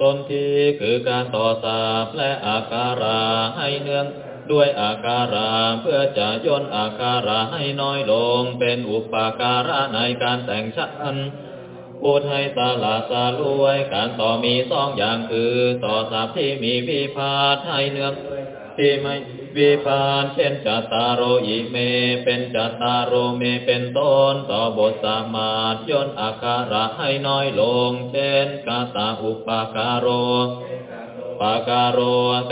สนทีคือการต่อสาบและอาการาให้เนื่องด้วยอาการาเพื่อจะย่นอาการาให้น้อยลงเป็นอุปการะในการแต่งชั้นพูดให้สาลาสาลวยการต่อมีสองอย่างคือ ต่อสาบที่มีวิพาทให้เนื่องที่ไม่ วิพานเช่นจัตตารโออิเม เป็นจัตตารโอเมเป็นต้นต่อบทสามาตย่นอาการะให้น้อยลง เช่นกาตาอุปาการโรปาการโร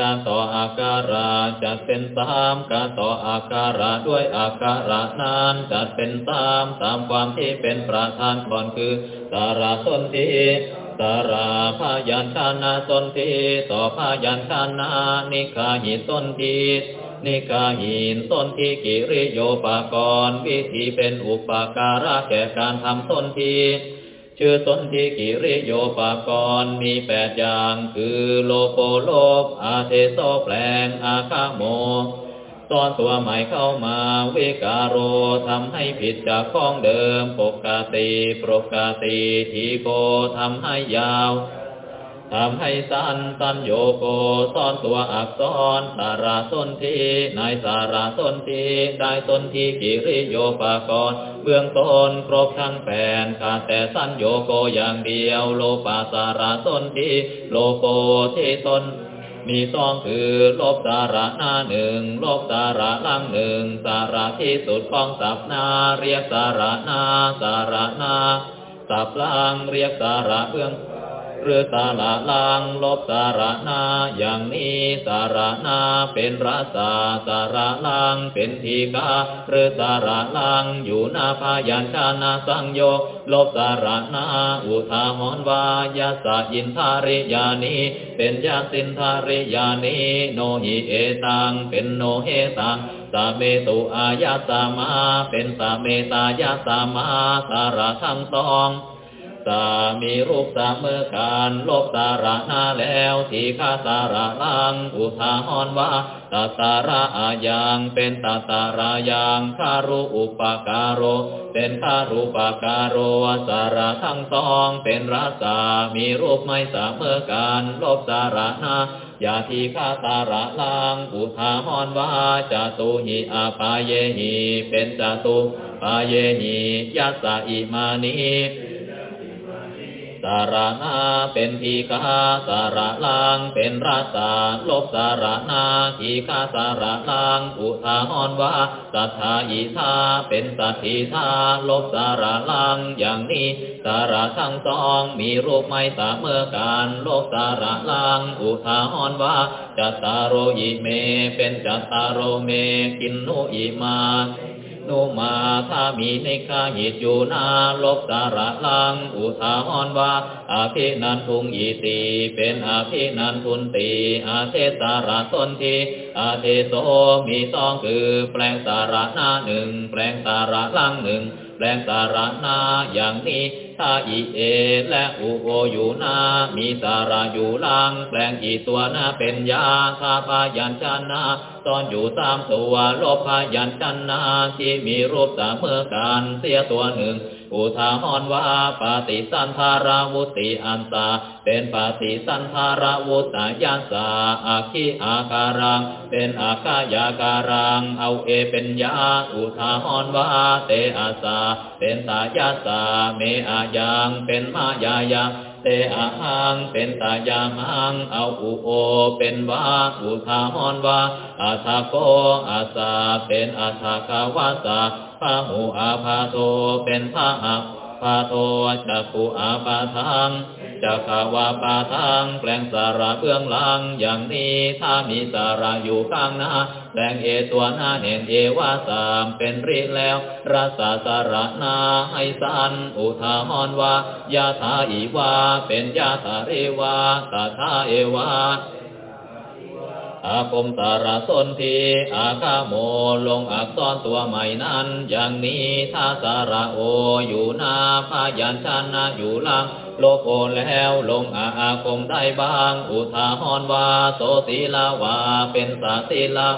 การต่ออาการะจัดเป็นสามการต่ออาการะด้วยอาการะนั้นจัดเป็นสามตามความที่เป็นประธานก่อนคือสารสนที สาราพยัญชนะสนทีต่อพยัญชนะนิกาหิสนทีนิกาหินสนทีกิริโยปากร วิธีเป็นอุปการะแก่การทำสนทีชื่อสนทีกิริโยปากรมีแปดอย่าง คือโลโปโลภอาเทโซแปลงอาคาโม ตอนตัวใหม่เข้ามาวิการโรทำให้ผิดจากข้องเดิมปกติปกติทีโกทำให้ยาวทำให้สั้นสั้นโยโกซ่อนตัวอักษรสาราสนทีในสาราสนทีได้สนทีกิริโยปากรเบื้องต้นครบทั้งแผ่นขาดแต่สั้นโยโกอย่างเดียว โลปาสาราสนทีโลโกที่ตน มีสองคือลบสาระหน้าหนึ่งลบสาระล่างหนึ่งสาระที่สุดของสับนาเรียกสาระหน้าสาระหน้าสับล่างเรียกสาระเบื้อง หรือสาระล่างลบสาระนาอย่างนี้สาระนาเป็นรัสาสาระล่างเป็นทีกาหรือสาระล่างอยู่หน้าพยัญชนะสังโยกลบสาระนาอุทาหอนวายาสะยินทาริยานีเป็นยาสินทาริยานีโนหิเอตังเป็นโนเฮตังสาเมตุอายาสามาเป็นสาเมตายาสามาสาระทั้งสอง สามีรูปสามเมื่อการลบสาระนาแล้วทีฆาสาระลังอุทาหอนว่าตัสาระอายังเป็นตัสาระยังคารุอุปการโร เป็นคารุปการโรสาระทั้งสองเป็นรัสามีรูปไม่สามเมื่อการลบสาระน้ายาทีฆาสาระลังอุทาหอนว่าจตุหิอาปาเยหิเป็นจตุปาเยหิยัสสะอิมานิ สาระนาเป็นทีฆาสารลังเป็นราสาลบสาระนาทีฆาสารลังอุทาหอนว่าสัทธาอิทาเป็นสัตถิทาลบสารลังอย่างนี้สาระทั้งสองมีรูปไม่สามเมื่อการลบสาระลังอุทาหอนว่าจัตตารโรอิเม เป็นจัตตารโรเมกินนุอิมา นุมาทามีในกาหิตอยู่นาลบสาระลัง อุทาหอนว่าอาภินันทุงอิติเป็นอาภินันทุนตีอาเทสาระตนทีอาเทโสมีสองคือแปลงสาระหน้าหนึ่งแปลงสาระลังหนึ่ง แปลงสารนาอย่างนี้ถ้าอีเอ และอุโออยู่นามีสารอยู่ล่างแปลงอีตัวนาเป็นยาคาพายัญชนะตอนอยู่สามตัวลบพายัญชนะที่มีรูปสามเมื่อการเสียตัวหนึ่ง อุทาหอนว่าปฏิสันธาราวุติอันตา เป็นปฏิสันธาราวุตายานสาอาคีอาการัง เป็นอาคายาการัง เอาเอเป็นยาอุทาหอนว่าเตอาสา เป็นตายาสาเมอายัง เป็นมายายัง เตอาหังเป็นตายามังเอาอุโอเป็นวาอุทาหอนวาอาทาโกอาสาเป็นอาทาคาวาสาพาหูอาพาโตเป็นพาอาพาโตจักขุอาปาทัง จักขาวาปาทังแปลงสาระเบื้องหลังอย่างนี้ถ้ามีสาระอยู่ข้างหน้าแปลงเอตัวหน้าเห็นเอวาสามเป็นริแล้วรัสาสาระนาให้สันอุทาหอนวายาธาอีวา เป็นยาธาเรวาตาธาเอวาอาคมสารสนทีอาคาโมลงอักษรตัวใหม่นั้น อย่างนี้ถ้าสาระโออยู่หน้าพายัญชนะอยู่ล่าง โลโกแล้วลงอาอาคมได้บ้าง อุทาหอนวาโสติลาวาเป็นสาติลา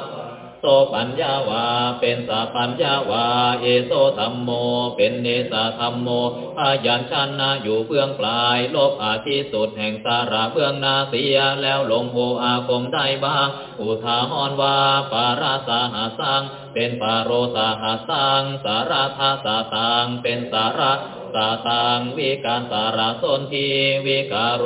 โสปัญญาวา เป็นสาปัญญาวา เอโสธรรมโม เป็นเนสาธรรมโมพยัญชนนะอยู่เบื้องปลาย ลบอาทิสุดแห่งสาระเบื้องนาเสีย แล้วลงโออาคมได้บ้าง อุทาหอนวา ปาราสาหาสัง เป็นปาโรสาหาสัง สาราธาสาตัง เป็นสาระสาตังวิการสาระสนทีวิการโร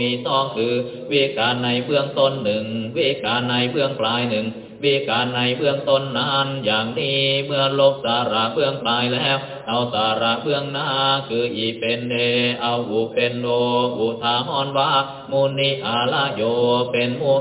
มีสองคือ วิการในเบื้องต้นหนึ่งวิการในเบื้องปลายหนึ่ง วิการในเบื้องต้นนานอย่างนี้เมื่อลบสาระเบื้องปลายแล้ว เอาสาระเบื้องหน้าคืออีเป็นเนเอาอุเป็นโนอุทาหอนวามุนิอาลาโยเป็นมุ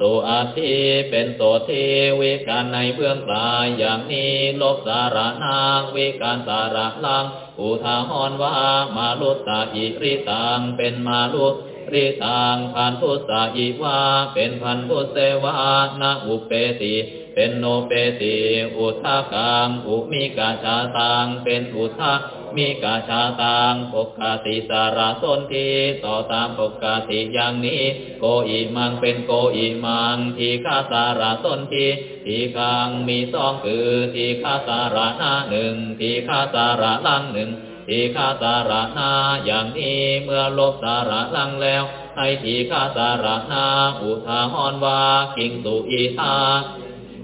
สุอาทิเป็นโสทีวิการในเบื้องปลายอย่างนี้ลบสาระนาวิการสาระลังอุทาหอนวามาลุตตาอิริตังเป็นมาลุต ริตังพันธุสาอิวาเป็นพันธุเสวานาอุเปติเป็นโนเปติอุทากังอุมิกาชาตังเป็นอุทามีกาชาตังปกติสารสนทีต่อตามปกติอย่างนี้ โกอิมังเป็นโกอิมังทีฆาสารสนทีทีกังมีสองคือทีฆาสารหน้าหนึ่งทีฆาสาระลังหนึ่ง ทีฆาสาระนาอย่างนี้เมื่อลบสาระลังแล้วให้ทีฆาสาระนาอุทาหอนวากิงสุอีทา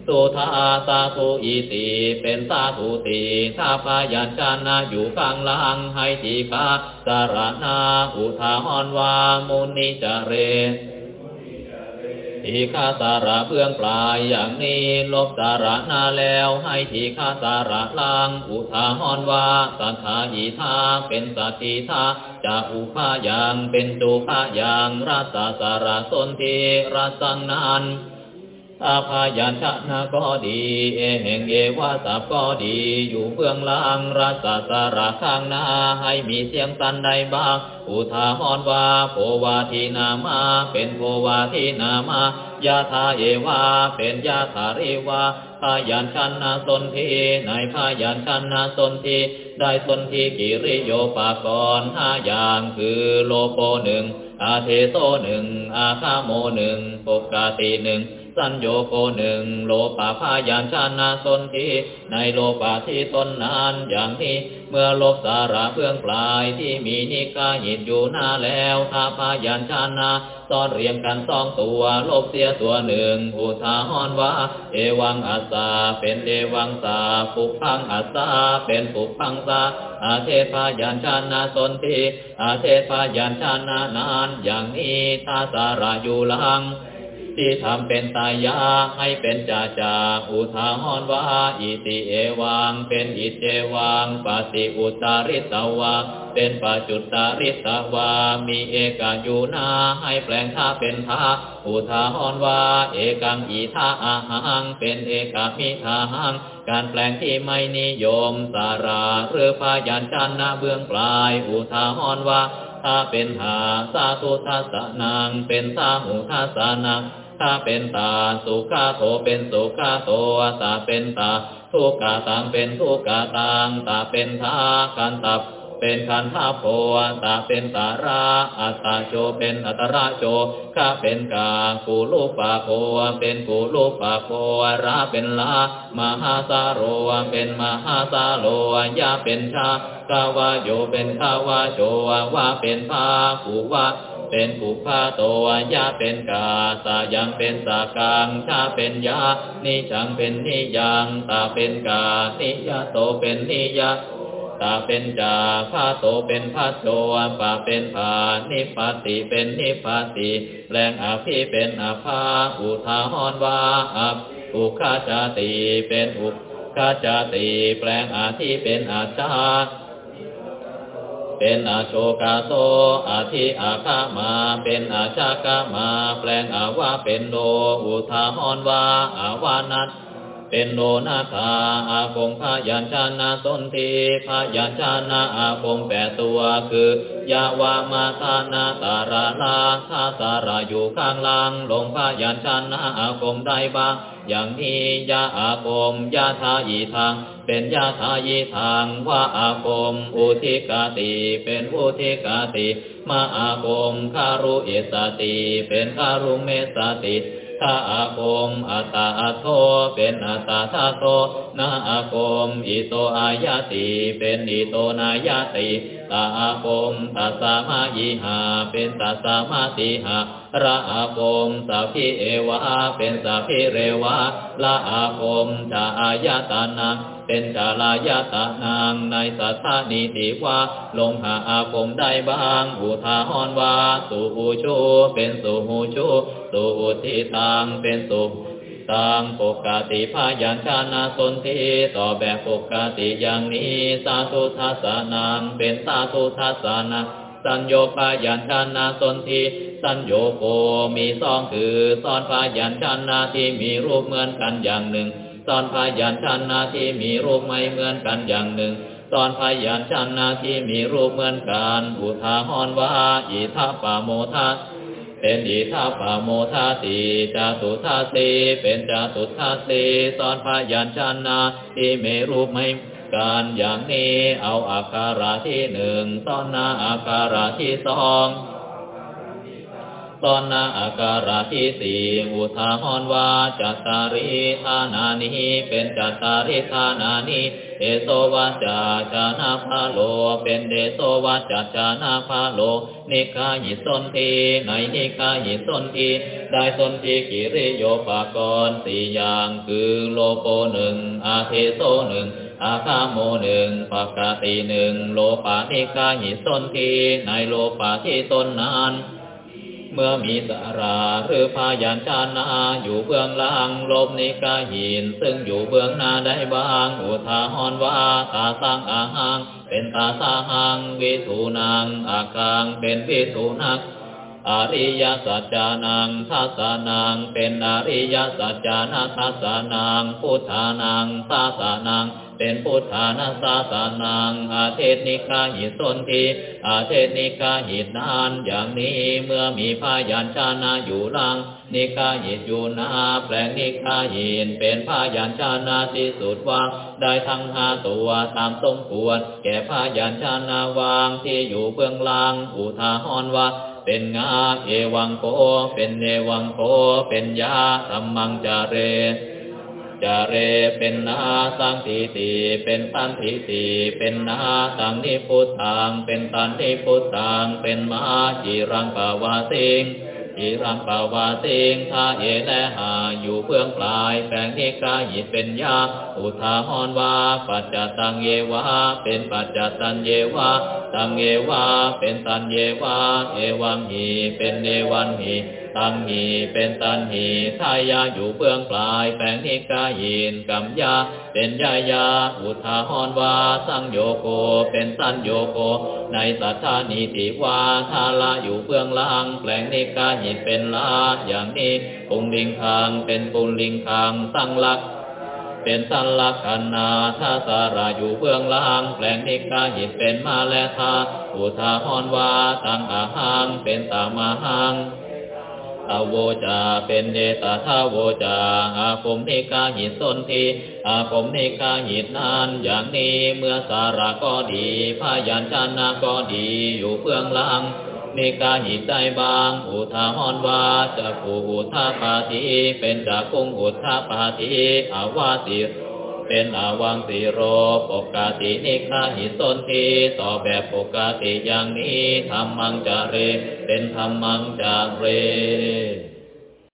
สุทาสาธุอีติเป็นสาธุติถ้าพยัญชนะอยู่ข้างล่างให้ทีฆาสาระนาอุทาหอนวามุนิจเร ทีฆาสาระเบื้องปลายอย่างนี้ลบสาระนาแล้วให้ทีฆาสาระล่างอุทาหอนว่าสัทธาหิทาเป็นสัตติทาจะอุปายังเป็นตุภายังรัสสาระสนทีรัสังนาน อาพายัญชนะก็ดีเอหงเอวาสับก็ดี อยู่เบื้องล่างรัสสาระข้างหน้าให้มีเสียงสันใดบ้างอุทาหอนวาโภวาทีนามา เป็นโภวาทีนามายาธาเอวา เป็นยาธาเรวาพายัญชนะสนทีในพายัญชนะสนทีได้สนทีกิริโยปากรห้าอย่างคือโลโปหนึ่งอาเทโซหนึ่งอาคาโมหนึ่งปกาติหนึ่ง สัญโยโกหนึ่งโลปาพายานชานาสนทีในโลปาที่ตนนานอย่างนี้เมื่อลบสาระเบื้องปลายที่มีนิกาหินอยู่หน้าแล้วทาพายานชานาซ้อนเรียงกันสองตัวลบเสียตัวหนึ่งอุทาหอนว่าเอวังอัสสาเป็นเอวังสาปุพังอัสสาเป็นปุพังสาอาเทพายานชานาสนทีอาเทพายานชานานานอย่างนี้ทาสาระอยู่ลัง ที่ทำเป็นตายาให้เป็นจาจาอุทาหอนวาอิติเอวังเป็นอิเจวังปฏิอุตาริตวาเป็นปัจจุตาริตวามีเอกาอยู่นาให้แปลงท่าเป็นท่าอุทาหอนวาเอกังอีท่าอาหังเป็นเอกามิทาหังการแปลงที่ไม่นิยมสาราหรือพยัญชนะเบื้องปลาย อุทาหอนว่าถ้าเป็นหาสาธุทัสนังเป็นสาหูทัสนัง ถ้าเป็นตา สุขาโตเป็นสุขาโตตาเป็นตา ทุกขาตังเป็นทุกขาตังตาเป็นทากันตับเป็นคันทาโพตาเป็นตาราอัตตาโจเป็นอัตระโจข้าเป็นกากูลูปาโพเป็นกูลูปาโพราเป็นลามหาสาโรเป็นมหาสาโลยาเป็นชากาวาโยเป็นขาวาโจวาเป็นภากูวา เป็นปุพาโตยะเป็นกาสายังเป็นสากังชาเป็นยานิจังเป็นนิยังตาเป็นกานิยาโตเป็นนิยาตาเป็นจาพาโตเป็นพาโจปาเป็นผานิปติเป็นนิปติแรงอาภิเป็นอาภาอุทาหอนวาอับอุคาจาติเป็นอุคาจาติแปลงอาทิเป็นอาชา เป็นอาโชกาโตอาทิอาคามา เป็นอาชากามา แปลงอาวาเป็นโดอุทาหอนวาอาวานัต เป็นโนนาคาอาคงพยัญชนะสนทีพยัญชนะอาคงแปดตัวคือยาวามาทานาตาราลาทาสาราอยู่ข้างล่างลงพยัญชนะอาคงได้บ้างอย่างนี้ยาอาคมยาทายีทาง เป็นยาทายีทางว่าอาคมอุทิกาติ เป็นอุทิกาติ มาอาคมคารุเอสติ เป็นคารุเมสติ ทาอาคมอัตตาอัตโทเป็นอัตตาทาโตนาอาคมอิโตอายาติเป็นอิโตนายาติตาอาคมตัสามายิหาเป็นตัสามาติหาระอาคมสัพพิเอวะเป็นสัพพิเรวะละอาคมจาอายตานังเป็นจาลายตานางในสัทธานิติว่าลงหาอาคมได้บาง อุทาหอนวาสุหูชูเป็นสุหูชู สุทิตังเป็นสุตังปกติพายัญชนะสนทีต่อแบบปกติอย่างนี้สาธุทัสนังเป็นสาธุทัสนังสัญโยพายัญชนะสนทีสัญโยโกมีซองคือซ้อนพายัญชนะที่มีรูปเหมือนกันอย่างหนึ่งซ้อนพายัญชนะที่มีรูปไม่เหมือนกันอย่างหนึ่งตอนพยัญชนะที่มีรูปเหมือนกันอุทาหอนว่าอิทัปาโมทา เป็นอิทัปาโมทาสีจาตุทาสีเป็นจาตุทาสีสอนพยัญชนะที่มีรูปไม่การอย่างนี้เอาอาการะที่หนึ่งตอนหน้าอาการะที่สอง ตอนนาอาการะที่สี่อุทาหอนวาจัตตาริธานานิเป็นจัตตาริธานานิเอโสวัจาจานาภาโล เป็นเดโสวัจจานาภาโล นิกายิสนทีในนิกายิสนทีได้สนทีกิริโยปากรสี่อย่างคือโลโปหนึ่งอาเทโสหนึ่งอาคาโมหนึ่งปกติหนึ่งโลปานิกาหิสนทีในโลปาที่ตนนาน เมื่อมีสาราหรือพายัญชนะอยู่เบื้องล่างลมนิกาหิน ซึ่งอยู่เบื้องหน้าได้บาง อุทาหอนว่าตาสร้างอาหังเป็นตาสาหังวิถูนางอาคังเป็นวิถูนักอริยสัจจานังทัสานังเป็นอริยสัจจานัทัสานังพุทธานังสาสานัง เป็นพุทธานาสาสานังอาเทศนิกาหิตสนทีอาเทศนิกาหิตนานอย่างนี้เมื่อมีพายัญชนะอยู่ลังนิกาหิตอยู่นาแปลงนิกาหินเป็นพายัญชนะที่สุดวางได้ทั้งห้าตัวตามสมควรแก่พายัญชนะวางที่อยู่เบื้องล่างอุทาหอนว่าเป็นงาเอวังโกเป็นเนวังโกเป็นยาธรรมังจาเร จเรเป็นนาสังทิติเป็นตันทิติเป็นนาสังนิพุทธังเป็นตันทิพุทธังเป็นมาจิรังปาวาสิงจิรังปาวาสิงทาเอและหาอยู่เบื้องปลายแปลงนิกายิเป็นยาอุทาหอนวาปัจจตังเยวาเป็นปัจจตันเยวาตังเยวาเป็นตันเยวาเอวังหีเป็นเนวันหี ตังหีเป็นตันหีทายาอยู่เบื้องปลายแฝงนิกายินกัมยา เป็นยายา อุทาหอนวาสังโยโก เป็นสันโยโก ในสัทธานิติวาทาลาอยู่เบื้องล่างแปลงนิกายินเป็นลาอย่างนี้ปุงลิงคัง เป็นปุงลิงคังสังลักเป็นสันลักขณาทาสาราอยู่เบื้องล่างแปลงนิกาหิตเป็นมาและทาอุทาหอนวาตังอาหังเป็นตามาหัง ตาโวจา เป็นเนตาทาโวจา อาคมนิกาหิตสนทีอาคมนิกาหิตนานอย่างนี้เมื่อสาระก็ดีพยัญชนะก็ดีอยู่เบื้องล่างนิกาหิตใจบาง อุทาหอนวาจะผูอุทาปาทีเป็นจากกุงอุทาปาทีอาวาสิ เป็นอาวังสีโรปกตินิคาหิสนทีต่อแบบปกติอย่างนี้ธรรมังจาเร เป็นธรรมังจาเร